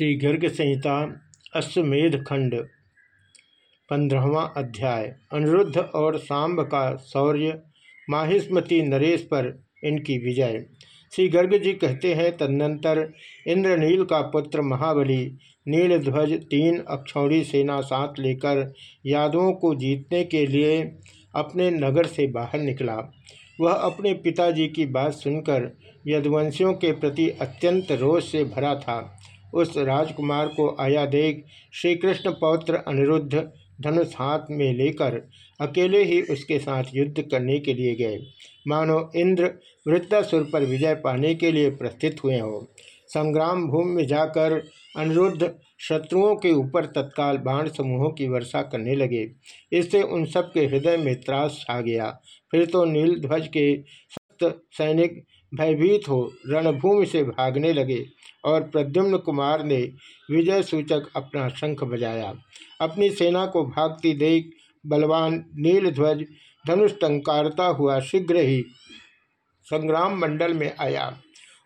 श्री गर्ग संहिता अश्वमेध खंड पंद्रहवा अध्याय। अनिरुद्ध और सांब का शौर्य माहिस्मती नरेश पर इनकी विजय। श्री गर्ग जी कहते हैं, तदनंतर इंद्रनील का पुत्र महाबली नीलध्वज तीन अक्षौड़ी सेना साथ लेकर यादवों को जीतने के लिए अपने नगर से बाहर निकला। वह अपने पिताजी की बात सुनकर यदुवंशियों के प्रति अत्यंत रोष से भरा था। उस राजकुमार को आया देख श्री कृष्ण पौत्र अनिरुद्ध धनुष हाथ में लेकर अकेले ही उसके साथ युद्ध करने के लिए गए। मानो इंद्र वृत्तासुर पर विजय पाने के लिए प्रस्थित हुए हों। संग्राम भूमि में जाकर अनिरुद्ध शत्रुओं के ऊपर तत्काल बाण समूहों की वर्षा करने लगे। इससे उन सब के हृदय में त्रास छा गया। फिर तो नीलध्वज के सैनिक भयभीत हो रणभूमि से भागने लगे और प्रद्युम्न कुमार ने विजय सूचक अपना शंख बजाया। अपनी सेना को भागती देख बलवान नीलध्वज धनुष टंकारता हुआ शीघ्र ही संग्राम मंडल में आया।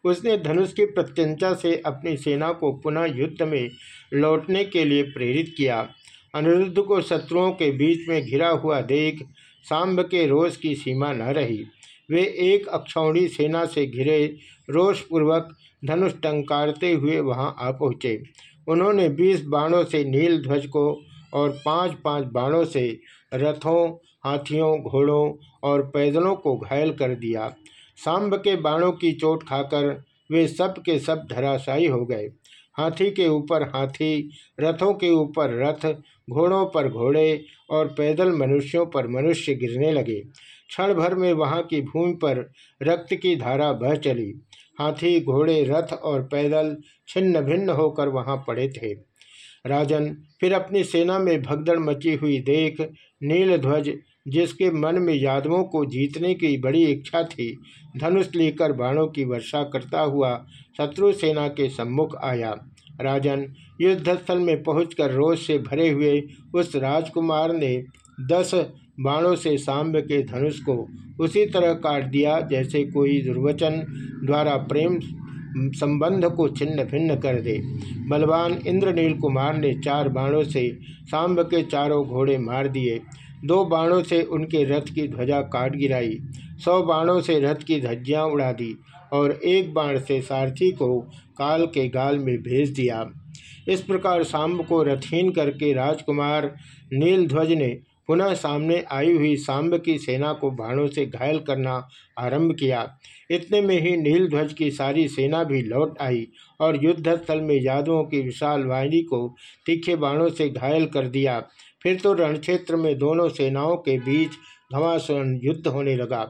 उसने धनुष की प्रत्यंचा से अपनी सेना को पुनः युद्ध में लौटने के लिए प्रेरित किया। अनिरुद्ध को शत्रुओं के बीच में घिरा हुआ देख सांब के रोष की सीमा न रही। वे एक अक्षौणी सेना से घिरे रोषपूर्वक धनुष टंकारते हुए वहाँ आ पहुँचे। उन्होंने बीस बाणों से नील ध्वज को और पाँच पाँच बाणों से रथों, हाथियों, घोड़ों और पैदलों को घायल कर दिया। सांब के बाणों की चोट खाकर वे सब के सब धराशायी हो गए। हाथी के ऊपर हाथी, रथों के ऊपर रथ, घोड़ों पर घोड़े और पैदल मनुष्यों पर मनुष्य गिरने लगे। क्षण भर में वहाँ की भूमि पर रक्त की धारा बह चली। हाथी, घोड़े, रथ और पैदल छिन्न भिन्न होकर वहाँ पड़े थे। राजन, फिर अपनी सेना में भगदड़ मची हुई देख नीलध्वज जिसके मन में यादवों को जीतने की बड़ी इच्छा थी, धनुष लेकर बाणों की वर्षा करता हुआ शत्रु सेना के सम्मुख आया। राजन, युद्धस्थल में पहुंचकर रोष से भरे हुए उस राजकुमार ने दस बाणों से सांब के धनुष को उसी तरह काट दिया, जैसे कोई दुर्वचन द्वारा प्रेम संबंध को छिन्न भिन्न कर दे। बलवान इंद्रनील कुमार ने चार बाणों से सांब के चारों घोड़े मार दिए। दो बाणों से उनके रथ की ध्वजा काट गिराई। सौ बाणों से रथ की धज्जियाँ उड़ा दी और एक बाण से सारथी को काल के गाल में भेज दिया। इस प्रकार सांब को रथहीन करके राजकुमार नीलध्वज ने पुनः सामने आई हुई सांब की सेना को बाणों से घायल करना आरंभ किया। इतने में ही नील ध्वज की सारी सेना भी लौट आई और युद्धस्थल में यादवों की विशाल वाहिनी को तीखे बाणों से घायल कर दिया। फिर तो रणक्षेत्र में दोनों सेनाओं के बीच घमासान युद्ध होने लगा।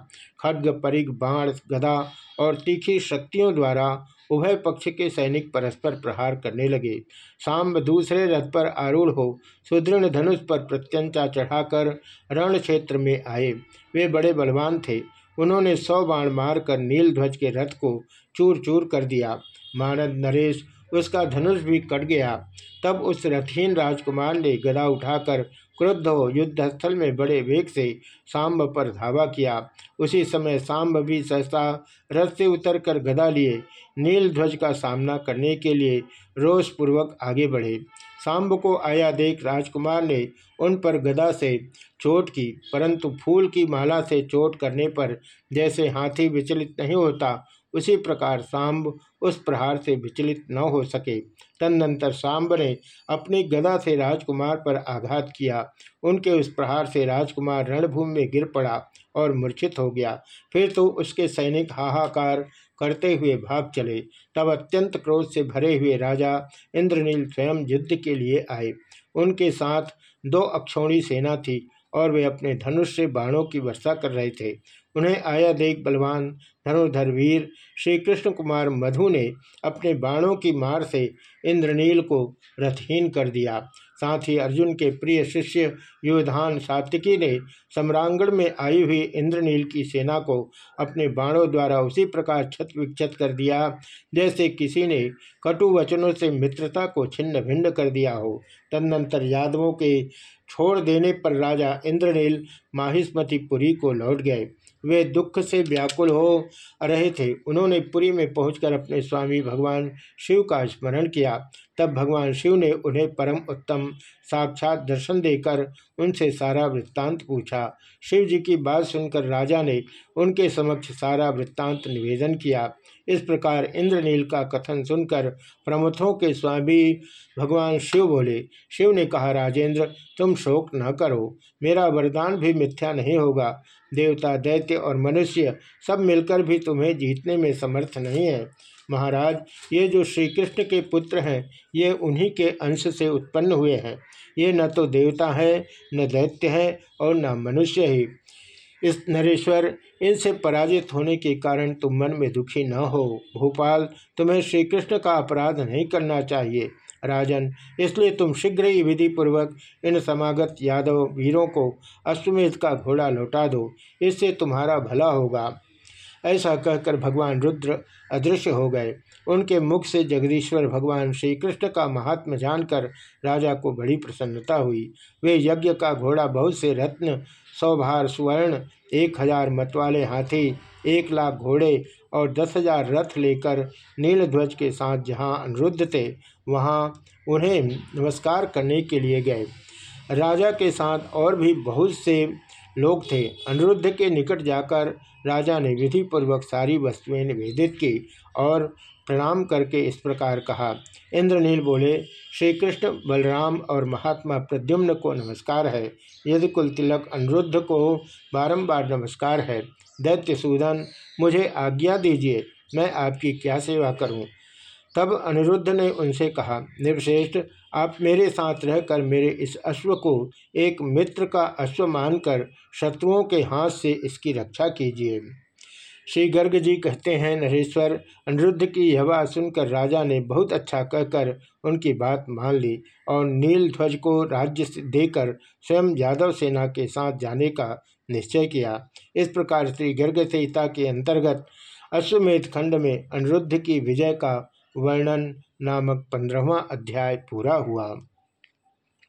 खड्ग परिग बाण, गदा और तीखी शक्तियों द्वारा उभय पक्ष के सैनिक परस्पर प्रहार करने लगे। सांब दूसरे रथ पर आरूढ़ हो, सुदृढ़ धनुष पर प्रत्यंचा चढ़ाकर रण क्षेत्र में आए। वे बड़े बलवान थे। उन्होंने सौ बाण मारकर नीलध्वज के रथ को चूर चूर कर दिया। मानद नरेश, उसका धनुष भी कट गया। तब उस रथहीन राजकुमार ने गदा उठाकर क्रुद्ध हो युद्धस्थल में बड़े वेग से सांब पर धावा किया। उसी समय सांब भी सहसा रथ से उतरकर गदा लिए। नील ध्वज का सामना करने के लिए रोषपूर्वक आगे बढ़े। सांब को आया देख राजकुमार ने उन पर गदा से चोट की, परंतु फूल की माला से चोट करने पर जैसे हाथी विचलित नहीं होता उसी प्रकार सांब उस प्रहार से विचलित न हो सके। तदनंतर सांब ने अपनी गदा से राजकुमार पर आघात किया। उनके उस प्रहार से राजकुमार रणभूमि में गिर पड़ा और मूर्छित हो गया। फिर तो उसके सैनिक हाहाकार करते हुए भाग चले। तब अत्यंत क्रोध से भरे हुए राजा इंद्रनील स्वयं युद्ध के लिए आए। उनके साथ दो अक्षौणी सेना थी। और वे अपने धनुष से बाणों की वर्षा कर रहे थे। उन्हें आया देख बलवान धनुधर वीर श्री कृष्ण कुमार मधु ने अपने बाणों की मार से इंद्रनील को रथहीन कर दिया। साथ ही अर्जुन के प्रिय शिष्य युवधान सात्विकी ने सम्रांगण में आई हुई इंद्रनील की सेना को अपने बाणों द्वारा उसी प्रकार छत विक्षत कर दिया, जैसे किसी ने कटु वचनों से मित्रता को छिन्न भिन्न कर दिया हो। तदनंतर यादवों के छोड़ देने पर राजा इंद्रनील माहिस्मतीपुरी को लौट गए। वे दुख से व्याकुल हो रहे थे। उन्होंने पुरी में पहुंचकर अपने स्वामी भगवान शिव का स्मरण किया। तब भगवान शिव ने उन्हें परम उत्तम साक्षात दर्शन देकर उनसे सारा वृत्तांत पूछा। शिव जी की बात सुनकर राजा ने उनके समक्ष सारा वृत्तांत निवेदन किया। इस प्रकार इंद्रनील का कथन सुनकर प्रमुखों के स्वामी भगवान शिव बोले, शिव ने कहा, राजेंद्र, तुम शोक न करो। मेरा वरदान भी मिथ्या नहीं होगा। देवता, दैत्य और मनुष्य सब मिलकर भी तुम्हें जीतने में समर्थ नहीं है। महाराज, ये जो श्री कृष्ण के पुत्र हैं, ये उन्हीं के अंश से उत्पन्न हुए हैं। ये न तो देवता है, न दैत्य है और न मनुष्य ही। इस नरेश्वर, इनसे पराजित होने के कारण तुम मन में दुखी न हो। भोपाल, तुम्हें श्री कृष्ण का अपराध नहीं करना चाहिए। राजन, इसलिए तुम शीघ्र ही विधि पूर्वक इन समागत यादव वीरों को अश्वमेध का घोड़ा लौटा दो। इससे तुम्हारा भला होगा। ऐसा कहकर भगवान रुद्र अदृश्य हो गए। उनके मुख से जगदीश्वर भगवान श्री कृष्ण का महात्म जानकर राजा को बड़ी प्रसन्नता हुई। वे यज्ञ का घोड़ा बहुत से रत्न सौ सुवर्ण, एक हज़ार मतवाले हाथी, एक लाख घोड़े और दस हज़ार रथ लेकर नीलध्वज के साथ जहाँ अनिरुद्ध थे, वहाँ उन्हें नमस्कार करने के लिए गए। राजा के साथ और भी बहुत से लोग थे। अनिरुद्ध के निकट जाकर राजा ने विधिपूर्वक सारी वस्तुएँ निवेदित की और प्रणाम करके इस प्रकार कहा। इंद्रनील बोले श्री कृष्ण बलराम और महात्मा प्रद्युम्न को नमस्कार है। यदि कुल तिलक अनिरुद्ध को बारंबार नमस्कार है, दैत्य सूदन, मुझे आज्ञा दीजिए, मैं आपकी क्या सेवा करूँ? तब अनिरुद्ध ने उनसे कहा निर्वश्रेष्ठ आप मेरे साथ रहकर मेरे इस अश्व को एक मित्र का अश्व मानकर शत्रुओं के हाथ से इसकी रक्षा कीजिए। श्री गर्ग जी कहते हैं, नरेश्वर, अनिरुद्ध की यह बात सुनकर राजा ने बहुत अच्छा कहकर उनकी बात मान ली और नील ध्वज को राज्य देकर स्वयं यादव सेना के साथ जाने का निश्चय किया। इस प्रकार श्री गर्ग संहिता के अंतर्गत अश्वमेध खंड में अनिरुद्ध की विजय का वर्णन नामक पंद्रहवा अध्याय पूरा हुआ।